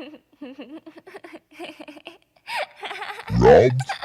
Robbed